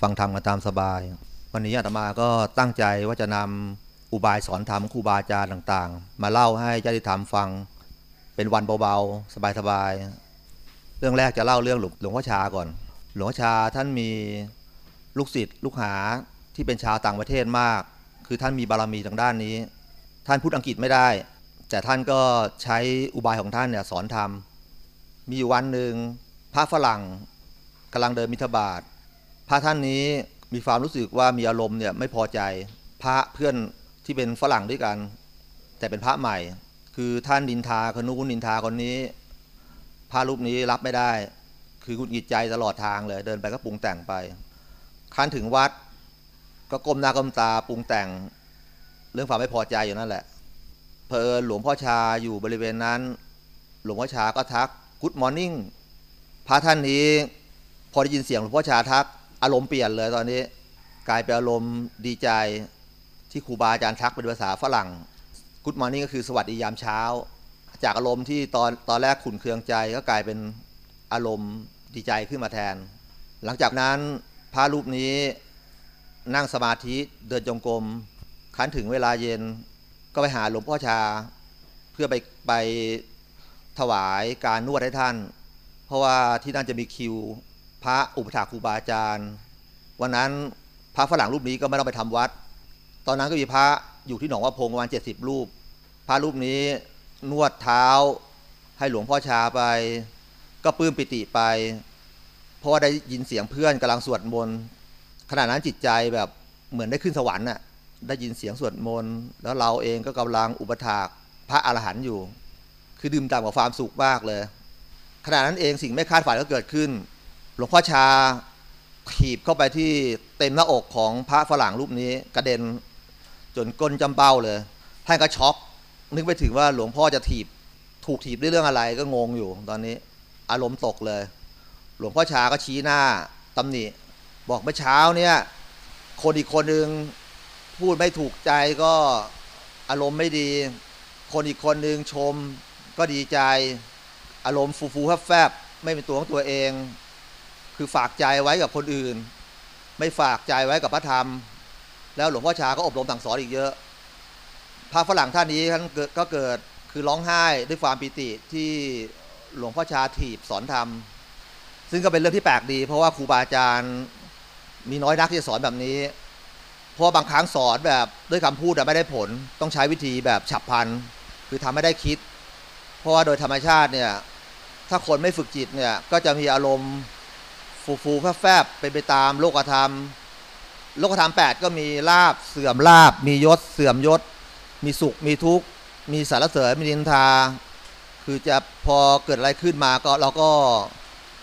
ฟังธรรมกันตามสบาย วันนี้อาตมาก็ตั้งใจว่าจะนำอุบายสอนธรรมครูบาอาจารย์ต่างๆ มาเล่าให้ญาติธรรมฟังเป็นวันเบาๆ สบายๆ เรื่องแรกจะเล่าเรื่องหลวงงพ่อชาก่อน หลวงพ่อชาท่านมีลูกศิษย์ลูกหาที่เป็นชาวต่างประเทศมาก คือท่านมีบารมีทางด้านนี้ ท่านพูดอังกฤษไม่ได้ แต่ท่านก็ใช้อุบายของท่านเนี่ยสอนธรรมมีอยู่วันหนึ่งพระฝรั่งกำลังเดินมิถบาท พระท่านนี้มีความรู้สึกว่ามีอารมณ์เนี่ยไม่พอใจพระเพื่อนที่เป็นฝรั่งด้วยกัน แต่เป็นพระใหม่ คือท่านนินทาคนนู้นนินทาคนนี้ พระรูปนี้รับไม่ได้ คือกุดหงิดใจตลอดทางเลยเดินไปก็ปรุงแต่งไปคันถึงวัด ก็ก้มหน้าก้มตาปรุงแต่ง เรื่องความไม่พอใจอยู่นั่นแหละเพอหลวงพ่อชาอยู่บริเวณนั้น หลวงพ่อชาก็ทัก Good Morning พระท่านนี้ พอได้ยินเสียงหลวงพ่อชาทัก อารมณ์เปลี่ยนเลยตอนนี้ กลายเป็นอารมณ์ดีใจที่ครูบาอาจารย์ทักเป็นภาษาฝรั่ง Good Morning ก็คือสวัสดียามเช้า จากอารมณ์ที่ตอนตอนแรกขุนเคืองใจก็กลายเป็นอารมณ์ดีใจขึ้นมาแทน หลังจากนั้นพระรูปนี้นั่งสมาธิเดินจงกรมคันถึงเวลาเย็นก็ไปหาหลวงพ่อชา เพื่อไปไปถวายการนวดให้ท่าน เพราะว่าที่นั่นจะมีคิว พระอุปถาครูบาอาจารย์ วันนั้นพระฝรั่งรูปนี้ก็ไม่ต้องไปทำวัด ตอนนั้นก็มีพระอยู่ที่หนองว่าพงประมาณเจ็ดสิบรูป พระรูปนี้นวดเท้าให้หลวงพ่อชาไป ก็ปลื้มปิติไป เพราะว่าได้ยินเสียงเพื่อนกำลังสวดมนต์ขณะนั้นจิตใจแบบเหมือนได้ขึ้นสวรรค์น่ะได้ยินเสียงสวดมนต์แล้วเราเองก็กำลังอุปถากพระอรหันต์อยู่ คือดื่มด่ำกับความสุขมากเลยขณะนั้นเองสิ่งไม่คาดฝันก็เกิดขึ้น หลวงพ่อชาถีบเข้าไปที่เต็มหน้าอกของพระฝรั่งรูปนี้ กระเด็นจนก้นจำเบ้าเลยท่านก็ช็อก นึกไปถึงว่าหลวงพ่อจะถีบถูกถีบด้วยเรื่องอะไรก็งงอยู่ ตอนนี้ อารมณ์ตกเลย หลวงพ่อชาก็ชี้หน้าตำหนิ บอกเมื่อเช้าเนี่ย คนอีกคนหนึ่งพูดไม่ถูกใจก็อารมณ์ไม่ดี คนอีกคนหนึ่งชมก็ดีใจ อารมณ์ฟูฟูแฟบๆไม่เป็นตัวของตัวเอง คือฝากใจไว้กับคนอื่น ไม่ฝากใจไว้กับพระธรรม แล้วหลวงพ่อชาก็อบรมสั่งสอนอีกเยอะ พระฝรั่งท่านนี้ท่านก็เกิดคือร้องไห้ด้วยความปิติที่หลวงพ่อชาถีบสอนธรรม ซึ่งก็เป็นเรื่องที่แปลกดี เพราะว่าครูบาอาจารย์มีน้อยนักที่จะสอนแบบนี้ เพราะบางครั้งสอนแบบด้วยคำพูดแต่ไม่ได้ผล ต้องใช้วิธีแบบฉับพลัน คือทำให้ได้คิด เพราะว่าโดยธรรมชาติเนี่ย ถ้าคนไม่ฝึกจิตเนี่ย ก็จะมีอารมณ์ ฟูฟูแฟบๆเป็นไปตามโลกธรรม โลกธรรมแปดก็มีลาบเสื่อมลาบ มียศเสื่อมยศ มีสุขมีทุกข์ มีสารเสริญมีนินทา คือจะพอเกิดอะไรขึ้นมาก็เราก็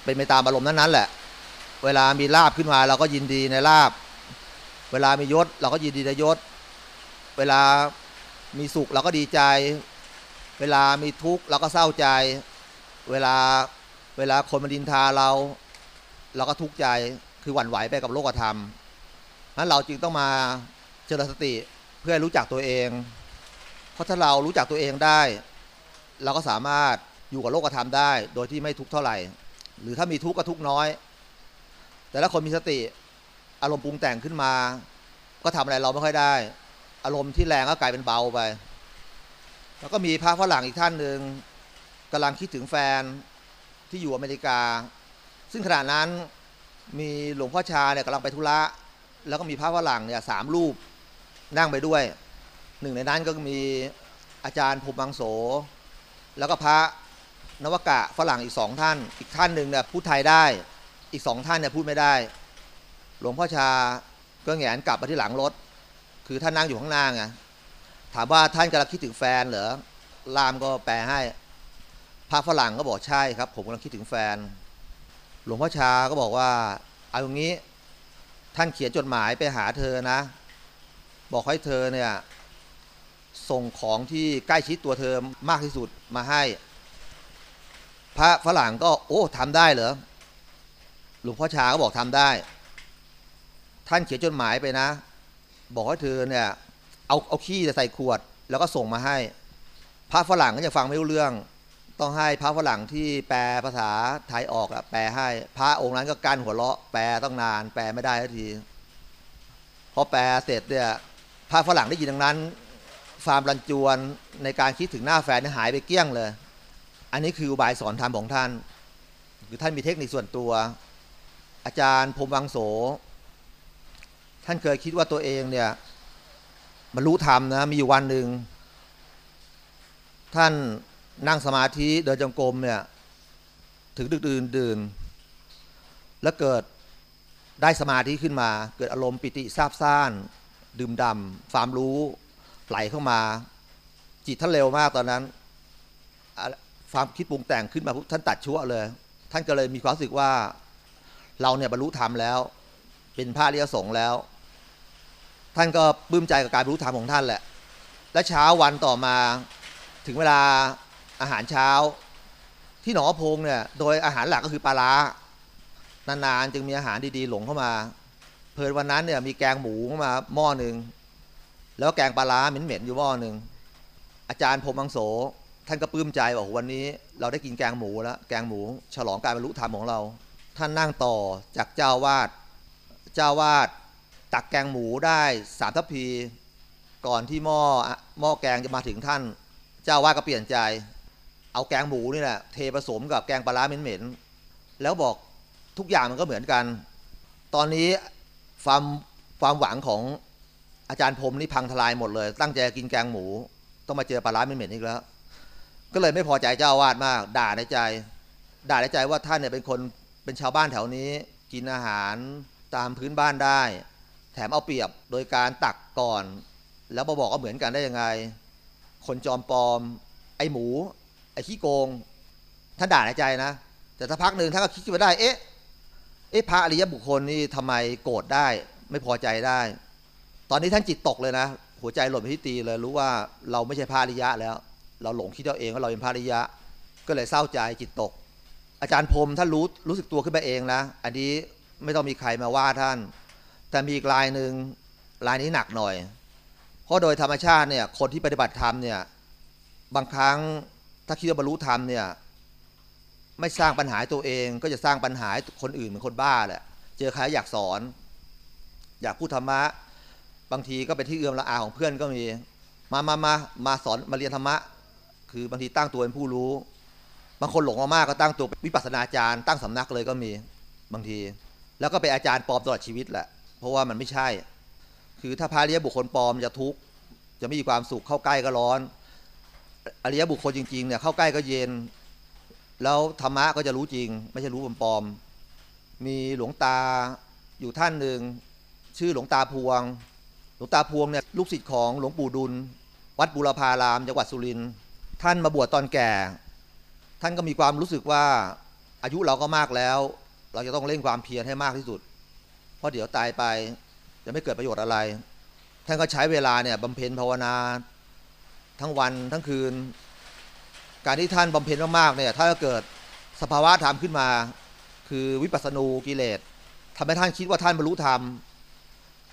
เป็นไปตามอารมณ์นั้นๆแหละ เวลามีลาบขึ้นมาเราก็ยินดีในลาบ เวลามียศเราก็ยินดีในยศ เวลามีสุขเราก็ดีใจ เวลามีทุกข์เราก็เศร้าใจ เวลาเวลาคนมาดินทาเรา เราก็ทุกข์ใจคือหวั่นไหวไปกับโลกธรรมนั้นเราจึงต้องมาเจริญสติเพื่อรู้จักตัวเอง เพราะถ้าเรารู้จักตัวเองได้ เราก็สามารถอยู่กับโลกธรรมได้ โดยที่ไม่ทุกข์เท่าไหร่ หรือถ้ามีทุกข์ก็ทุกข์น้อย แต่ถ้าคนมีสติอารมณ์ปรุงแต่งขึ้นมา ก็ทำอะไรเราไม่ค่อยได้ อารมณ์ที่แรงก็กลายเป็นเบาไป แล้วก็มีพระฝรั่งอีกท่านหนึ่งกำลังคิดถึงแฟนที่อยู่อเมริกา ซึ่งขณะนั้นมีหลวงพ่อชาเนี่ยกำลังไปธุระ แล้วก็มีพระฝรั่งเนี่ยสามรูปนั่งไปด้วย หนึ่งในนั้นก็มีอาจารย์ภูมิมังโส แล้วก็พระนวกะฝรั่งอีกสองท่าน อีกท่านหนึ่งเนี่ยพูดไทยได้ อีกสองท่านเนี่ยพูดไม่ได้ หลวงพ่อชาก็แงนกลับมาที่หลังรถ คือท่านนั่งอยู่ข้างหน้าไง ถามว่าท่านกำลังคิดถึงแฟนเหรอ ลามก็แปลให้ พระฝรั่งก็บอกใช่ครับ ผมกำลังคิดถึงแฟน หลวงพ่อชาก็บอกว่า เอาอย่างนี้ ท่านเขียนจดหมายไปหาเธอนะ บอกให้เธอเนี่ย ส่งของที่ใกล้ชิดตัวเธอมากที่สุดมาให้ พระฝรั่งก็ โอ้ทำได้เหรอหลวงพ่อชาก็บอกทำได้ ท่านเขียนจดหมายไปนะ บอกให้เธอเนี่ย เอาเอาขี้ใส่ขวด แล้วก็ส่งมาให้ พระฝรั่งก็จะฟังไม่รู้เรื่อง ต้องให้พระฝรั่งที่แปลภาษาไทยออกอะแปลให้ พระองค์นั้นก็กั้นหัวเราะ แปลต้องนาน แปลไม่ได้ทันทีพอแปลเสร็จเนี่ยพระฝรั่งได้ยินดังนั้นความรันจวนในการคิดถึงหน้าแฟนเนี่ยหายไปเกลี้ยงเลย อันนี้คืออุบายสอนธรรมของท่าน คือท่านมีเทคนิคส่วนตัว อาจารย์พรมวังโส ท่านเคยคิดว่าตัวเองเนี่ยบรรลุธรรมนะมีอยู่วันหนึ่งท่าน นั่งสมาธิเดินจงกรมเนี่ย ถึงดึกดื่นดื่น แล้วเกิดได้สมาธิขึ้นมา เกิดอารมณ์ปิติซาบซ่าน ดื่มดำความรู้ไหลเข้ามา จิตท่านเร็วมากตอนนั้นความคิดปรุงแต่งขึ้นมาปุ๊บท่านตัดชั่วเลย ท่านก็เลยมีความรู้สึกว่า เราเนี่ยบรรลุธรรมแล้ว เป็นพระอริยสงฆ์แล้ว ท่านก็ปลื้มใจกับการบรรลุธรรมของท่านแหละ และเช้าวันต่อมาถึงเวลา อาหารเช้า ที่หนองพงเนี่ยโดยอาหารหลักก็คือปลาร้านานๆจึงมีอาหารดีๆหลงเข้ามา เพลินวันนั้นเนี่ยมีแกงหมูเข้ามาหม้อหนึ่งแล้วแกงปลาร้าเหม็นๆอยู่หม้อหนึ่งอาจารย์พรมวังโส ท่านก็ปลื้มใจบอกวันนี้ เราได้กินแกงหมูแล้วแกงหมู ฉลองการบรรลุธรรมของเรา ท่านนั่งต่อจากเจ้าวาดเจ้าวาดตักแกงหมูได้สามทัพพีก่อนที่หม้อหม้อแกงจะมาถึงท่าน เจ้าวาดก็เปลี่ยนใจ เอาแกงหมูนี่แหละเทผสมกับแกงปลาร้าเหม็นๆแล้วบอกทุกอย่างมันก็เหมือนกัน ตอนนี้ความความหวังของอาจารย์พรมนี่พังทลายหมดเลย ตั้งใจกินแกงหมู ต้องมาเจอปลาร้าเหม็นๆอีกแล้ว ก็เลยไม่พอใจเจ้าอาวาดมาก ด่าในใจ ด่าในใจว่าท่านเนี่ยเป็นคนเป็นชาวบ้านแถวนี้ กินอาหารตามพื้นบ้านได้ แถมเอาเปรียบโดยการตักก่อน แล้วมาบอกว่าเหมือนกันได้ยังไง คนจอมปลอมไอ้หมู ไอ้ขี้โกงท่านด่าในใจนะ แต่ถ้าพักหนึ่งท่านก็คิดขึ้นมาได้ เอ๊ะ เอ๊ะพระอริยบุคคลนี่ทำไมโกรธได้ ไม่พอใจได้ ตอนนี้ท่านจิตตกเลยนะ หัวใจหล่นไปที่ตีเลยรู้ว่าเราไม่ใช่พระอริยะแล้ว เราหลงคิดเอาเองว่าเราเป็นพระอริยะ ก็เลยเศร้าใจจิตตก อาจารย์พรมท่านรู้รู้สึกตัวขึ้นมาเองนะ อันนี้ไม่ต้องมีใครมาว่าท่าน แต่มีอีกรายหนึ่งรายนี้หนักหน่อย เพราะโดยธรรมชาติเนี่ยคนที่ปฏิบัติธรรมเนี่ยบางครั้ง ถ้าคิดว่าบรรลุธรรมเนี่ยไม่สร้างปัญหาให้ตัวเองก็จะสร้างปัญหาให้คนอื่นเหมือนคนบ้าแหละ เจอใครอยากสอน อยากพูดธรรมะ บางทีก็เป็นที่เอื้อมละอาของเพื่อนก็มี มามามามาสอนมาเรียนธรรมะ คือบางทีตั้งตัวเป็นผู้รู้ บางคนหลงมากๆก็ตั้งตัวเป็นวิปัสสนาจารย์ ตั้งสำนักเลยก็มี บางที แล้วก็เป็นอาจารย์ปลอมตลอดชีวิตแหละ เพราะว่ามันไม่ใช่ คือถ้าพาเรียบุคคลปลอมจะทุกข์ จะไม่มีความสุขเข้าใกล้ก็ร้อน อริยบุคคลจริงๆเนี่ยเข้าใกล้ก็เย็น แล้วธรรมะก็จะรู้จริง ไม่ใช่รู้ปลอมๆมีหลวงตาอยู่ท่านหนึ่งชื่อหลวงตาพวง หลวงตาพวงเนี่ยลูกศิษย์ของหลวงปู่ดุล วัดบุรพารามจังหวัดสุรินทร์ท่านมาบวชตอนแก่ ท่านก็มีความรู้สึกว่าอายุเราก็มากแล้ว เราจะต้องเร่งความเพียรให้มากที่สุด เพราะเดี๋ยวตายไปจะไม่เกิดประโยชน์อะไร ท่านก็ใช้เวลาเนี่ยบำเพ็ญภาวนา ทั้งวันทั้งคืน การที่ท่านบำเพ็ญมากๆเนี่ยถ้าเกิดสภาวะธรรมขึ้นมา คือวิปัสสนูกิเลสทำให้ท่านคิดว่าท่านบรรลุธรรม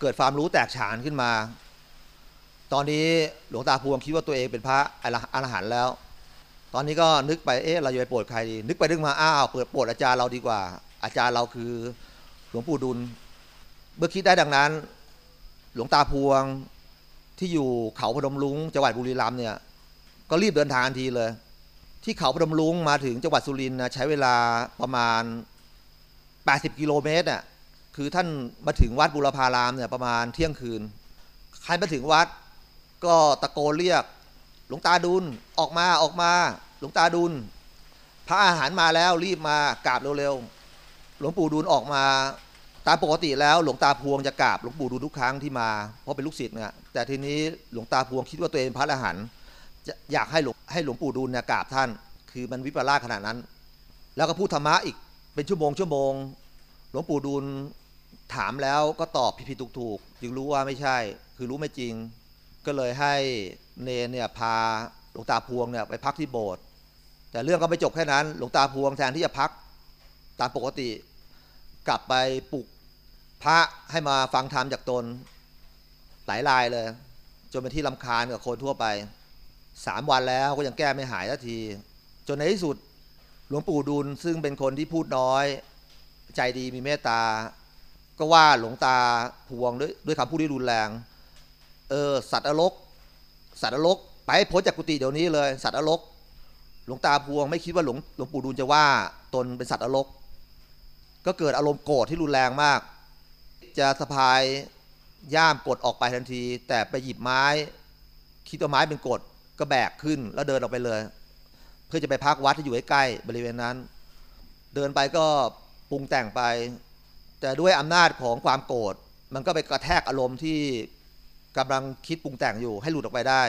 เกิดความรู้แตกฉานขึ้นมา ตอนนี้หลวงตาพวงคิดว่าตัวเองเป็นพระอรหันต์แล้ว ตอนนี้ก็นึกไปเอ๊ะเราจะไปโปรดใครดี นึกไปนึกมาอ้าวเปิดโปรดอาจารย์เราดีกว่า อาจารย์เราคือหลวงปู่ดุล เมื่อคิดได้ดังนั้น หลวงตาพวง ที่อยู่เขาพนมลุงจังหวัดบุรีรัมย์เนี่ยก็รีบเดินทางทันทีเลย ที่เขาพนมลุงมาถึงจังหวัดสุรินทร์นะใช้เวลาประมาณ 80 กิโลเมตรอะคือท่านมาถึงวัดบุรพารามเนี่ยประมาณเที่ยงคืน ใครมาถึงวัดก็ตะโกนเรียก หลวงตาดุลออกมาออกมา หลวงตาดุลพระอาหารมาแล้วรีบมากราบเร็วๆหลวงปู่ดุลออกมา ตามปกติแล้วหลวงตาพวงจะกราบหลวงปู่ดุลทุกครั้งที่มา เพราะเป็นลูกศิษย์เนี่ยแต่ทีนี้หลวงตาพวงคิดว่าตัวเองพระอรหันต์อยากให้หลวงให้หลวงปู่ดุลเนี่ยกราบท่าน คือมันวิปลาสขนาดนั้น แล้วก็พูดธรรมะอีกเป็นชั่วโมงชั่วโมง หลวงปู่ดุลถามแล้วก็ตอบผิดๆถูกๆจึงรู้ว่าไม่ใช่ คือรู้ไม่จริง ก็เลยให้เนเนี่ยพาหลวงตาพวงเนี่ยไปพักที่โบสถ์แต่เรื่องก็ไม่จบแค่นั้น หลวงตาพวงแทนที่จะพักตามปกติ กลับไปปลุก พระให้มาฟังธรรมจากตนหลายรายเลย จนเป็นที่ลำคาญกับคนทั่วไปสามวันแล้วก็ยังแก้ไม่หายสักที จนในที่สุดหลวงปู่ดุลซึ่งเป็นคนที่พูดน้อย ใจดีมีเมตตา ก็ว่าหลวงตาพวงด้วยด้วยคำพูดที่รุนแรง เออ สัตว์นรก สัตว์นรก ไปให้พ้นจากกุฏิเดี๋ยวนี้เลย สัตว์นรก หลวงตาพวงไม่คิดว่าหลวงหลวงปู่ดูลจะว่าตนเป็นสัตว์นรก ก็เกิดอารมณ์โกรธที่รุนแรงมาก จะสะพายย่ามกดออกไปทันที แต่ไปหยิบไม้ คิดว่าไม้เป็นกดก็แบกขึ้นแล้วเดินออกไปเลย เพื่อจะไปพักวัดที่อยู่ใกล้ๆบริเวณนั้น เดินไปก็ปรุงแต่งไป แต่ด้วยอำนาจของความโกรธมันก็ไปกระแทกอารมณ์ที่กำลังคิดปรุงแต่งอยู่ให้หลุดออกไปได้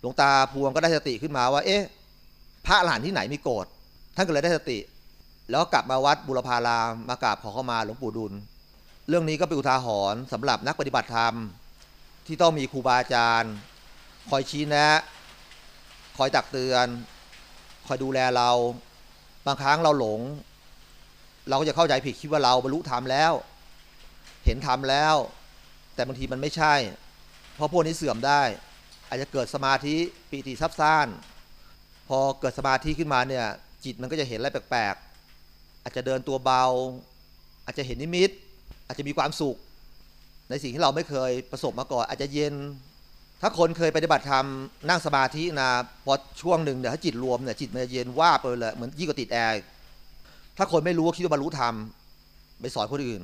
หลวงตาพวงก็ได้สติขึ้นมาว่า เอ๊ะ พระอรหันที่ไหนมีโกรธท่านก็เลยได้สติ แล้วกลับมาวัดบุรพารามมากราบขอเข้ามาหลวงปู่ดุล เรื่องนี้ก็เป็นอุทาหรณ์สำหรับนักปฏิบัติธรรม ที่ต้องมีครูบาอาจารย์ คอยชี้แนะ คอยตักเตือน คอยดูแลเรา บางครั้งเราหลง เราก็จะเข้าใจผิดคิดว่าเราบรรลุธรรมแล้ว เห็นธรรมแล้ว แต่บางทีมันไม่ใช่ เพราะพวกนี้เสื่อมได้ อาจจะเกิดสมาธิปีติซับซ่าน พอเกิดสมาธิขึ้นมาเนี่ยจิตมันก็จะเห็นอะไรแปลกๆ อาจจะเดินตัวเบา อาจจะเห็นนิมิต อาจจะมีความสุข ในสิ่งที่เราไม่เคยประสบมาก่อน อาจจะเย็น ถ้าคนเคยปฏิบัติธรรมนั่งสมาธินะพอช่วงหนึ่งเนี่ยถ้าจิตรวมเนี่ยจิตมันจะเย็นว่าไปเลยเหมือนยิ่งกว่าติดแอร์ถ้าคนไม่รู้คิดว่าบรรลุธรรมไปสอนคนอื่น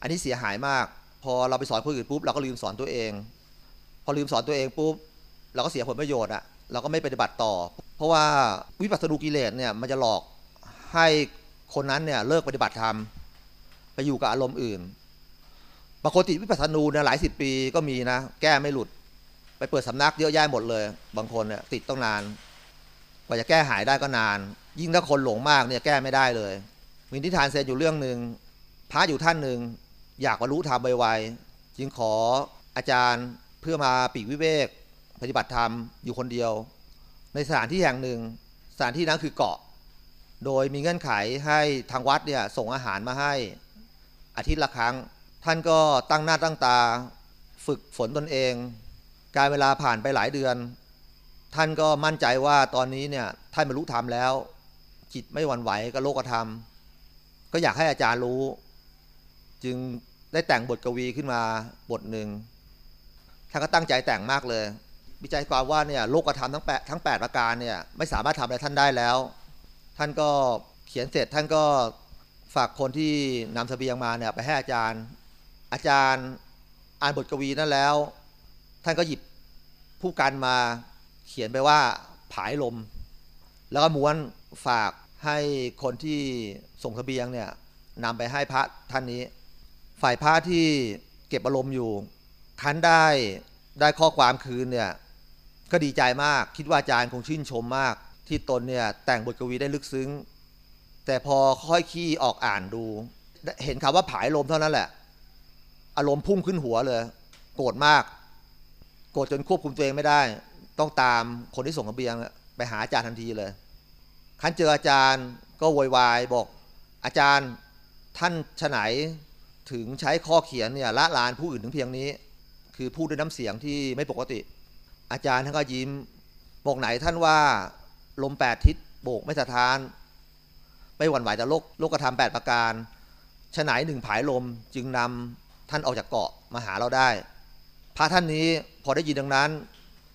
อันนี้เสียหายมาก พอเราไปสอนคนอื่นปุ๊บเราก็ลืมสอนตัวเอง พอลืมสอนตัวเองปุ๊บเราก็เสียผลประโยชน์อะเราก็ไม่ปฏิบัติต่อ เพราะว่าวิปัสสนูกิเลสเนี่ยมันจะหลอกให้คนนั้นเนี่ยเลิกปฏิบัติธรรม ไปอยู่กับอารมณ์อื่นบางคนติดวิปัสสนูเนี่ยหลายสิบปีก็มีนะ แก้ไม่หลุด ไปเปิดสำนักเยอะแยะหมดเลย บางคนเนี่ยติดต้องนาน กว่าจะแก้หายได้ก็นาน ยิ่งถ้าคนหลงมากเนี่ยแก้ไม่ได้เลย มีนิทานเซนอยู่เรื่องหนึ่งพระอยู่ท่านหนึ่งอยากบรรลุธรรมไวๆจึงขออาจารย์เพื่อมาปีกวิเวก ปฏิบัติธรรมอยู่คนเดียว ในสถานที่แห่งหนึ่ง สถานที่นั้นคือเกาะ โดยมีเงื่อนไขให้ทางวัดเนี่ยส่งอาหารมาให้ อาทิตย์ละครั้ง ท่านก็ตั้งหน้าตั้งตา ฝึกฝนตนเอง การเวลาผ่านไปหลายเดือน ท่านก็มั่นใจว่าตอนนี้เนี่ยท่านบรรลุธรรมแล้ว จิตไม่หวั่นไหวกับโลกธรรม ก็อยากให้อาจารย์รู้ จึงได้แต่งบทกวีขึ้นมาบทหนึ่งท่านก็ตั้งใจแต่งมากเลย วิจัยความว่าเนี่ยโลกธรรมทั้งแปดทั้งแปดประการเนี่ยไม่สามารถทำอะไรท่านได้แล้ว ท่านก็เขียนเสร็จท่านก็ ฝากคนที่นำเสบียงมาเนี่ยไปให้อาจารย์ อาจารย์อ่านบทกวีนั้นแล้ว ท่านก็หยิบผู้กันมาเขียนไปว่าผายลม แล้วก็ม้วนฝากให้คนที่ส่งเสบียงเนี่ยนำไปให้พระท่านนี้ ฝ่ายพระที่เก็บอารมณ์อยู่ คันได้ได้ข้อความคืนเนี่ยก็ดีใจมากคิดว่าอาจารย์คงชื่นชมมาก ที่ตนเนี่ยแต่งบทกวีได้ลึกซึ้ง แต่พอค่อยขี้ออกอ่านดู เห็นคำว่าผายลมเท่านั้นแหละ อารมณ์พุ่งขึ้นหัวเลย โกรธมาก โกรธจนควบคุมตัวเองไม่ได้ ต้องตามคนที่ส่งกระเบียงไปหาอาจารย์ทันทีเลยคันเจออาจารย์ก็โวยวายบอกอาจารย์ท่านฉไหนถึงใช้ข้อเขียนเนี่ยละลานผู้อื่นถึงเพียงนี้ คือพูดด้วยน้ำเสียงที่ไม่ปกติ อาจารย์ท่านก็ยิ้มบอกไหนท่านว่าลมแปดทิศโบกไม่สะท้าน ไม่หวั่นไหวต่โลกโลกธรรมแปดประการฉไหนหนึ่งผายลมจึงนำท่านออกจากเกาะมาหาเราได้ พระท่านนี้พอได้ยินดังนั้น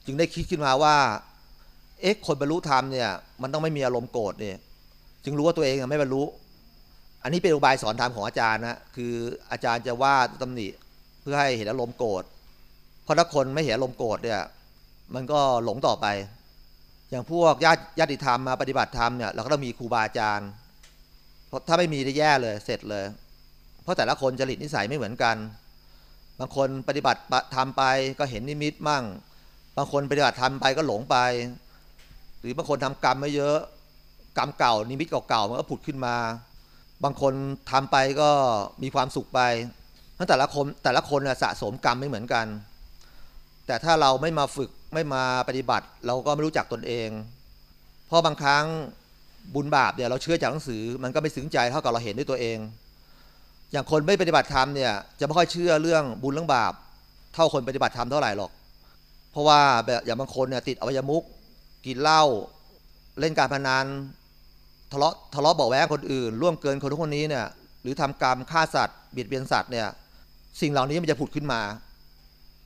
จึงได้คิดขึ้นมาว่าเอ๊ะคนบรรลุธรรมเนี่ยมันต้องไม่มีอารมณ์โกรธเนี่ยจึงรู้ว่าตัวเองไม่บรรลุ อันนี้เป็นอุบายสอนธรรมของอาจารย์นะคืออาจารย์จะว่าตำหนิเพื่อให้เห็นอารมณ์โกรธเพราะถ้าคนไม่เห็นอารมณ์โกรธเนี่ยมันก็หลงต่อไป อย่างพวกญาติญาติธรรมมาปฏิบัติธรรมเนี่ยเราก็ต้องมีครูบาอาจารย์ ราะถ้าไม่มีได้แย่เลยเสร็จเลย เพราะแต่ละคนจริตนิสัยไม่เหมือนกัน บางคนปฏิบัติทำไปก็เห็นนิมิตมั่ง บางคนปฏิบัติทำไปก็หลงไป หรือบางคนทำกรรมไม่เยอะกรรมเก่านิมิตเก่าๆมันก็ผุดขึ้นมา บางคนทำไปก็มีความสุขไปทั้งแต่ละคนแต่ละคนสะสมกรรมไม่เหมือนกัน แต่ถ้าเราไม่มาฝึกไม่มาปฏิบัติ เราก็ไม่รู้จักตนเอง เพราะบางครั้ง บุญบาปเนี่ยเราเชื่อจากหนังสือ มันก็ไม่ซึ้งใจเท่ากับเราเห็นด้วยตัวเอง อย่างคนไม่ปฏิบัติธรรมเนี่ยจะไม่ค่อยเชื่อเรื่องบุญเรื่องบาป เท่าคนปฏิบัติธรรมเท่าไหร่หรอก เพราะว่าแบบอย่างบางคนเนี่ยติดอวัยมุกกินเหล้าเล่นการพนันทะเลาะทะเลาะเบาแวงคนอื่น ร่วมเกินคนทุกคนนี้เนี่ยหรือทำกรรมฆ่าสัตว์เบียดเบียนสัตว์เนี่ยสิ่งเหล่านี้มันจะผุดขึ้นมา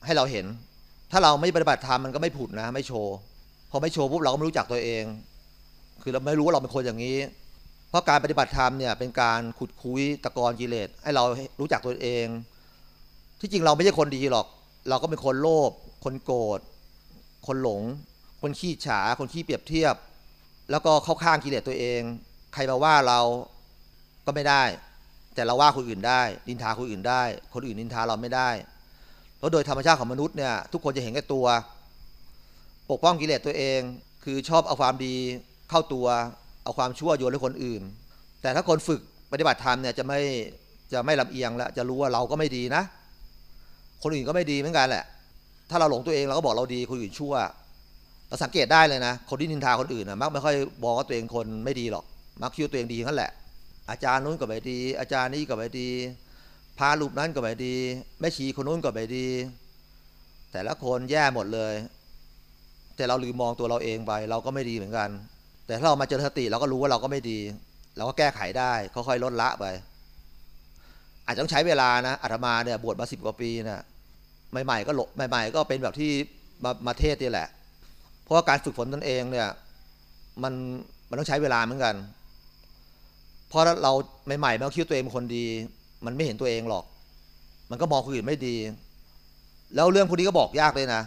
ให้เราเห็น ถ้าเราไม่ปฏิบัติธรรมมันก็ไม่ผุดนะ ไม่โชว์พอไม่โชว์ปุ๊บเราก็ไม่รู้จักตัวเอง คือเราไม่รู้ว่าเราเป็นคนอย่างนี้ เพราะการปฏิบัติธรรมเนี่ยเป็นการขุดคุยตะกอนกิเลสให้เรารู้จักตัวเอง ที่จริงเราไม่ใช่คนดีหรอก เราก็เป็นคนโลภคนโกรธคนหลง คนขี้ฉา คนขี้เปรียบเทียบ แล้วก็เข้าข้างกิเลสตัวเอง ใครมาว่าเราก็ไม่ได้ แต่เราว่าคนอื่นได้นินทาคนอื่นได้ คนอื่นนินทาเราไม่ได้แล้วโดยธรรมชาติของมนุษย์เนี่ยทุกคนจะเห็นแก่ตัว ปกป้องกิเลสตัวเอง คือชอบเอาความดี เข้าตัวเอาความชั่วโยนให้คนอื่น แต่ถ้าคนฝึกปฏิบัติธรรมเนี่ยจะไม่จะไม่ลำเอียงแล้วจะรู้ว่าเราก็ไม่ดีนะ คนอื่นก็ไม่ดีเหมือนกันแหละ ถ้าเราหลงตัวเองเราก็บอกเราดีคนอื่นชั่วเราสังเกตได้เลยนะ คนที่นินทาคนอื่นนะมักไม่ค่อยบอกว่าตัวเองคนไม่ดีหรอก มักคิดว่าตัวเองดีนั่นแหละ อาจารย์นู้นก็ไม่ดี อาจารย์นี้ก็ไม่ดีพาลูปนั้นก็ไม่ดีแม่ชีคนนู้นก็ไม่ดี แต่ละคนแย่หมดเลย แต่เราลืมมองตัวเราเองไป เราก็ไม่ดีเหมือนกัน แต่ถ้าเรามาเจริญสติเราก็รู้ว่าเราก็ไม่ดีเราก็แก้ไขได้ค่อยๆลดละไป อาจจะต้องใช้เวลานะอาตมาเนี่ยบวชมาสิบกว่าปีนะใหม่ๆก็หลบใหม่ ๆ ก็เป็นแบบที่มามาเทศนี่แหละ เพราะว่าการฝึกฝนตนเองเนี่ยมันมันต้องใช้เวลาเหมือนกัน เพราะเราใหม่ๆเราคิดตัวเองเป็นคนดี มันไม่เห็นตัวเองหรอก มันก็มองคนอื่นไม่ดี แล้วเรื่องพวกนี้ก็บอกยากเลยนะ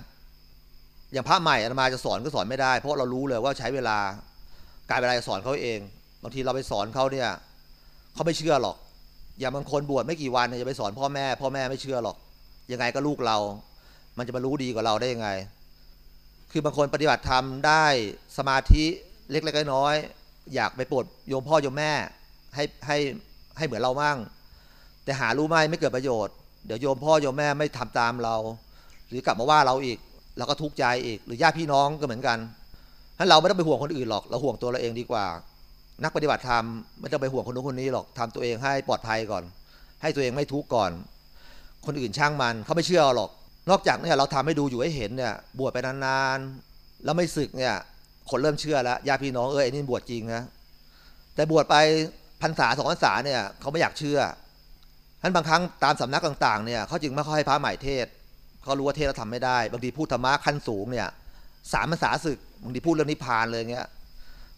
อย่างพระใหม่อาตมาจะสอนก็สอนไม่ได้ เพราะเรารู้เลยว่าใช้เวลา การเวลาจะสอนเขาเองบางทีเราไปสอนเขาเนี่ยเขาไม่เชื่อหรอก อย่างบางคนบวชไม่กี่วันเนี่ยจะไปสอนพ่อแม่ พ่อแม่ไม่เชื่อหรอก ยังไงก็ลูกเรา มันจะมารู้ดีกว่าเราได้ยังไง คือบางคนปฏิบัติธรรมได้สมาธิเล็กๆน้อยๆอยากไปโปรดโยมพ่อโยมแม่ให้ให้ให้เหมือนเรามั่ง แต่หารู้ไหมไม่เกิดประโยชน์เดี๋ยวโยมพ่อโยมแม่ไม่ทำตามเรา หรือกลับมาว่าเราอีกเราก็ทุกข์ใจอีก หรือญาติพี่น้องก็เหมือนกัน ถ้าเราไม่ต้องไปห่วงคนอื่นหรอก เราห่วงตัวเราเองดีกว่า นักปฏิบัติธรรมไม่ต้องไปห่วงคนนู้นคนนี้หรอกทำตัวเองให้ปลอดภัยก่อน ให้ตัวเองไม่ทุกข์ก่อน คนอื่นช่างมันเขาไม่เชื่อหรอก นอกจากเนี่ยเราทำให้ดูอยู่ให้เห็นเนี่ยบวชไปนานๆแล้วไม่ศึกเนี่ยคนเริ่มเชื่อแล้วญาติพี่น้องเออไอ้นี่บวชจริงนะแต่บวชไปพรรษาสองพรรษาเนี่ยเขาไม่อยากเชื่อท่านบางครั้งตามสำนักต่างๆเนี่ยเขาจึงไม่ค่อยให้พระใหม่เทศเขารู้ว่าเทศเราทำไม่ได้ บางทีพูดธรรมะขั้นสูงเนี่ยสามพรรษาศึก บางทีพูดเรื่องนิพพานเลยเงี้ย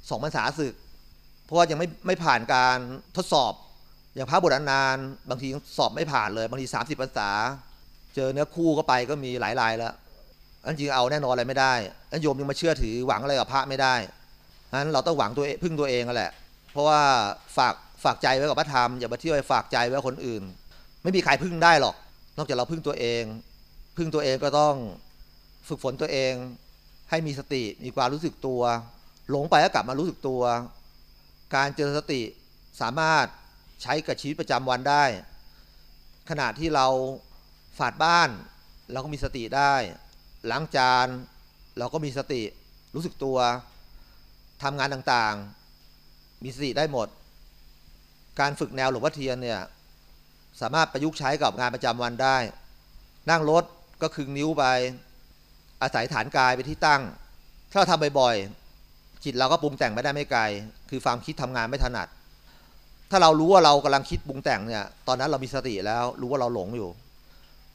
สองพรรษาศึก เพราะว่ายังไม่ไม่ผ่านการทดสอบ อย่างพระบวชนานบางทีสอบไม่ผ่านเลยบางทีสามสิบพรรษา เจอเนื้อคู่ก็ไปก็มีหลายรายแล้วอันจริงเอาแน่นอนอะไรไม่ได้อันโยมยังมาเชื่อถือหวังอะไรกับพระไม่ได้นั้นเราต้องหวังตัวเองพึ่งตัวเองนั่นแหละ เพราะว่าฝากฝากใจไว้กับพระธรรมอย่ามาเที่ยวไปฝากใจไว้กับคนอื่น ไม่มีใครพึ่งได้หรอก นอกจากเราพึ่งตัวเอง พึ่งตัวเองก็ต้องฝึกฝนตัวเอง ให้มีสติมีความรู้สึกตัว หลงไปก็กลับมารู้สึกตัว การเจริญสติสามารถใช้กับชีวิตประจำวันได้ ขณะที่เราฝาดบ้านเราก็มีสติได้ล้างจานเราก็มีสติรู้สึกตัวทำงานต่างๆ มีสติได้หมด การฝึกแนวหลวงพ่อเทียนเนี่ยสามารถประยุกต์ใช้กับงานประจำวันได้ นั่งรถก็คึงนิ้วไป อาศัยฐานกายไปที่ตั้ง ถ้าเราทำบ่อยๆจิตเราก็ปรุงแต่งไม่ได้ไม่ไกล คือความคิดทำงานไม่ถนัด ถ้าเรารู้ว่าเรากำลังคิดปรุงแต่งเนี่ยตอนนั้นเรามีสติแล้วรู้ว่าเราหลงอยู่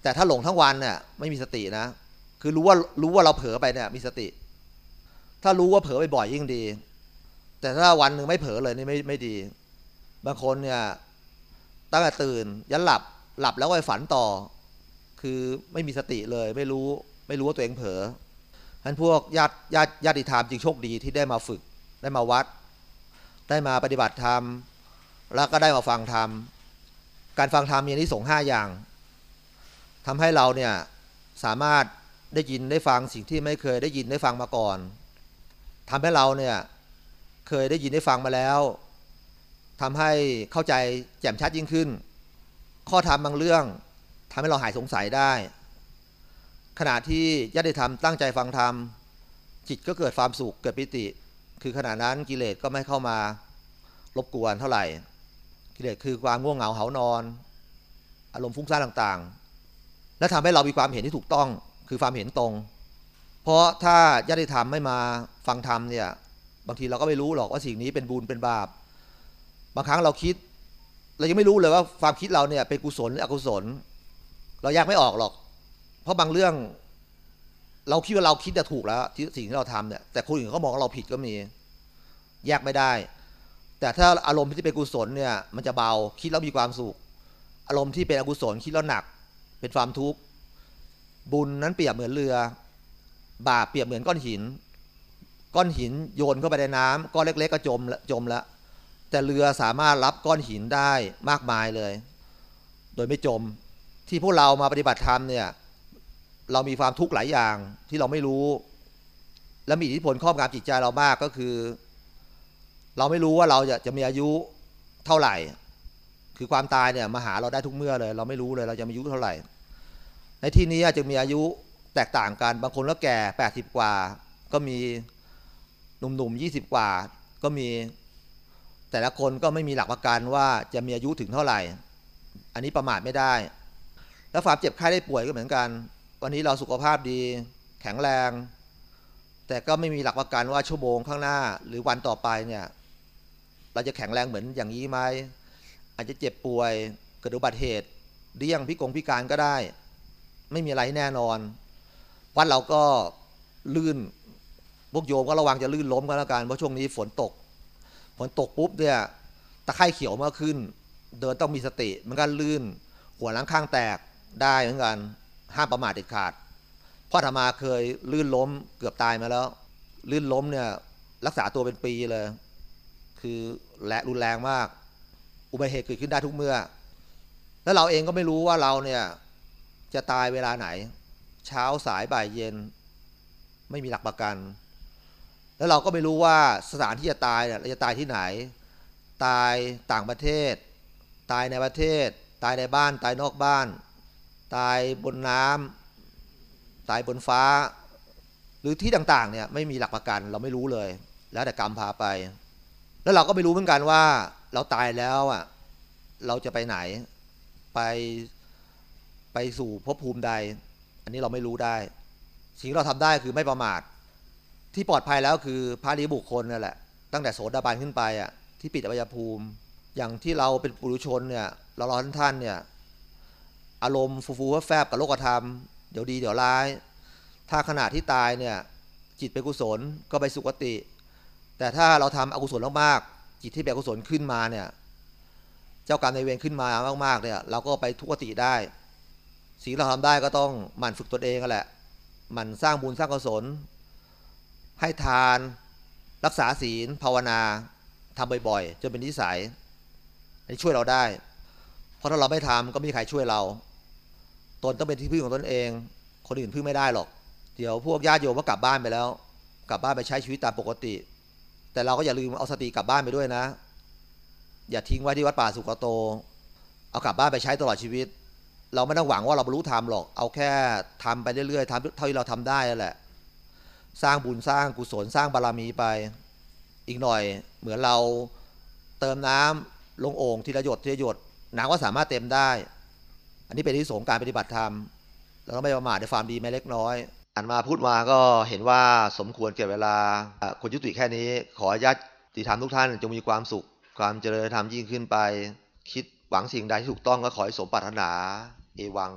แต่ถ้าหลงทั้งวันเนี่ยไม่มีสตินะ คือรู้ว่ารู้ว่าเราเผลอไปเนี่ยมีสติ ถ้ารู้ว่าเผลอบ่อยๆยิ่งดี แต่ถ้าวันหนึ่งไม่เผลอเลยนี่ไม่ไม่ดี บางคนเนี่ยตั้งแต่ตื่นยันหลับหลับแล้วก็ไปฝันต่อ คือไม่มีสติเลยไม่รู้ ไม่รู้ว่าตัวเองเผลอฉะนั้นพวกญาติญาติญาติธรรมจึงโชคดีที่ได้มาฝึก ได้มาวัด ได้มาปฏิบัติธรรม แล้วก็ได้มาฟังธรรม การฟังธรรมมีนิสงห้าอย่างทำให้เราเนี่ยสามารถได้ยินได้ฟังสิ่งที่ไม่เคยได้ยินได้ฟังมาก่อนทำให้เราเนี่ยเคยได้ยินได้ฟังมาแล้วทำให้เข้าใจแจ่มชัดยิ่งขึ้น ข้อธรรมบางเรื่องทำให้เราหายสงสัยได้ ขณะที่ญาติธรรมตั้งใจฟังธรรม จิตก็เกิดความสุขเกิดปิติ คือขณะนั้นกิเลสก็ไม่เข้ามารบกวนเท่าไหร่ กิเลสคือความง่วงเหงาเหานอน อารมณ์ฟุ้งซ่านต่างๆ และทำให้เรามีความเห็นที่ถูกต้องคือความเห็นตรง เพราะถ้าญาติธรรมไม่มาฟังธรรมเนี่ยบางทีเราก็ไม่รู้หรอกว่าสิ่งนี้เป็นบุญเป็นบาป บางครั้งเราคิด เรายังไม่รู้เลยว่าความคิดเราเนี่ยเป็นกุศลหรืออกุศล เราแยกไม่ออกหรอก ราะบางเรื่อง เราคิดว่าเราคิดจะถูกแล้วสิ่งที่เราทำเนี่ยแต่คนอื่นเขามองว่าเราผิดก็มี แยกไม่ได้ แต่ถ้าอารมณ์ที่เป็นกุศลเนี่ย มันจะเบาคิดแล้วมีความสุข อารมณ์ที่เป็นอกุศลคิดแล้วหนัก เป็นความทุกข์บุญนั้นเปรียบเหมือนเรือบาปเปรียบเหมือนก้อนหิน ก้อนหินโยนเข้าไปในน้ำก้อนเล็ก ๆ ก็จมละจมแล้วแต่เรือสามารถรับก้อนหินได้มากมายเลย โดยไม่จม ที่พวกเรามาปฏิบัติธรรมเนี่ย เรามีความทุกข์หลายอย่างที่เราไม่รู้ และมีอิทธิพลครอบงำจิตใจเรามากก็คือ เราไม่รู้ว่าเราจะจะมีอายุเท่าไหร่ คือความตายเนี่ยมาหาเราได้ทุกเมื่อเลย เราไม่รู้เลยเราจะมีอายุเท่าไหร่ ในที่นี้จะมีอายุแตกต่างกันบางคนก็แก่แปดสิบกว่า ก็มีหนุ่มๆยี่สิบกว่า ก็มีแต่ละคนก็ไม่มีหลักประกันว่าจะมีอายุถึงเท่าไหร่ อันนี้ประมาทไม่ได้ แล้วความเจ็บไข้ได้ป่วยก็เหมือนกัน วันนี้เราสุขภาพดีแข็งแรง แต่ก็ไม่มีหลักประกันว่าชั่วโมงข้างหน้าหรือวันต่อไปเนี่ย เราจะแข็งแรงเหมือนอย่างนี้ไหมอาจจะเจ็บป่วยเกิดอุบัติเหตุเดี่ยงพิกงพิการก็ได้ ไม่มีอะไรแน่นอน วัดเราก็ลื่นพวกโยมก็ระวังจะลื่นล้มกันแล้วกันเพราะช่วงนี้ฝนตก ฝนตกปุ๊บเนี่ยตะไคร่เขียวมากขึ้น เดินต้องมีสติ มันก็ลื่น หัวหลังข้างแตกได้เหมือนกัน ห้ามประมาทเด็ดขาดพ่อธรรมาเคยลื่นล้มเกือบตายมาแล้ว ลื่นล้มเนี่ยรักษาตัวเป็นปีเลย คือและรุนแรงมาก อุบัติเหตุเกิดขึ้นได้ทุกเมื่อ แล้วเราเองก็ไม่รู้ว่าเราเนี่ยจะตายเวลาไหน เช้าสายบ่ายเย็น ไม่มีหลักประกัน แล้วเราก็ไม่รู้ว่าสถานที่จะตายเนี่ยเราจะตายที่ไหน ตายต่างประเทศ ตายในประเทศ ตายในบ้านตายนอกบ้าน ตายบนน้ำตายบนฟ้า หรือที่ต่างๆเนี่ยไม่มีหลักประกันเราไม่รู้เลย แล้วแต่กรรมพาไป แล้วเราก็ไม่รู้เหมือนกันว่า เราตายแล้วอะเราจะไปไหนไปไปสู่ภพภูมิใด อันนี้เราไม่รู้ได้ สิ่งที่เราทำได้คือไม่ประมาท ที่ปลอดภัยแล้วคือพระริบุคคลนั่นแหละตั้งแต่โสดาบันขึ้นไปอะที่ปิดอวัยภูมิ อย่างที่เราเป็นปุถุชนเนี่ยเรารอท่านท่านเนี่ย อารมณ์ฟูฟูแฟบกับโลกธรรม เดี๋ยวดีเดี๋ยวร้าย ถ้าขณะที่ตายเนี่ย จิตเป็นกุศลก็ไปสุคติ แต่ถ้าเราทำอกุศลมากๆจิตที่เป็นกุศลขึ้นมาเนี่ย เจ้ากรรมในเวรขึ้นมามากๆเนี่ย เราก็ไปทุกติได้สิ่งเราทำได้ก็ต้องหมั่นฝึกตนเองกันแหละหมั่นสร้างบุญสร้างกุศล ให้ทานรักษาศีลภาวนาทำบ่อยๆจนเป็นนิสัยอันนี้ช่วยเราได้ เพราะถ้าเราไม่ทำก็ไม่มีใครช่วยเรา ตนต้องเป็นที่พึ่งของตนเอง คนอื่นพึ่งไม่ได้หรอก เดี๋ยวพวกญาติโยมก็กลับบ้านไปแล้ว กลับบ้านไปใช้ชีวิตตามปกติ แต่เราก็อย่าลืมเอาสติกลับบ้านไปด้วยนะ อย่าทิ้งไว้ที่วัดป่าสุกโต เอากลับบ้านไปใช้ตลอดชีวิต เราไม่ต้องหวังว่าเราบรรลุธรรมหรอก เอาแค่ทำไปเรื่อยๆทำเท่าที่เราทำได้นั่นแหละ สร้างบุญสร้างกุศลสร้างบารรมีไป อีกหน่อยเหมือนเราเติมน้ำลงโอ่งทีละหยดทีละหยดน้ำก็สามารถเต็มได้ อันนี้เป็นที่สงการปฏิบัติธรรมเราต้องไม่ประมาทในความดีแม้เล็กน้อยอันมาพูดมาก็เห็นว่าสมควรเก็บเวลาคนยุติแค่นี้ ขอญาติธรรมทุกท่านจงมีความสุข ความเจริญธรรมยิ่งขึ้นไป คิดหวังสิ่งใดที่ถูกต้องก็ขอให้สมปรารถนา เอวัง